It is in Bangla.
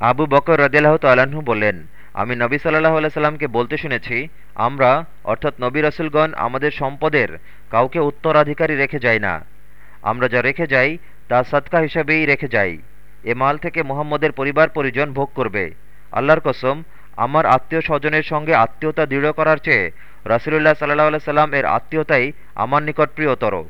আবু বকর রদিল্লাহ তাল্লাহ্ন বললেন, আমি নবী সাল্লাহ সাল্লামকে বলতে শুনেছি, আমরা, অর্থাৎ নবী রসুলগণ আমাদের সম্পদের কাউকে উত্তরাধিকারী রেখে যাই না। আমরা যা রেখে যাই, তা সৎকা হিসাবেই রেখে যাই। এ মাল থেকে মুহাম্মদের পরিবার পরিজন ভোগ করবে। আল্লাহর কসম, আমার আত্মীয় স্বজনের সঙ্গে আত্মীয়তা দৃঢ় করার চেয়ে রসুলুল্লাহ সাল্লাহ সাল্লাম এর আত্মীয়তাই আমার নিকট প্রিয়তর।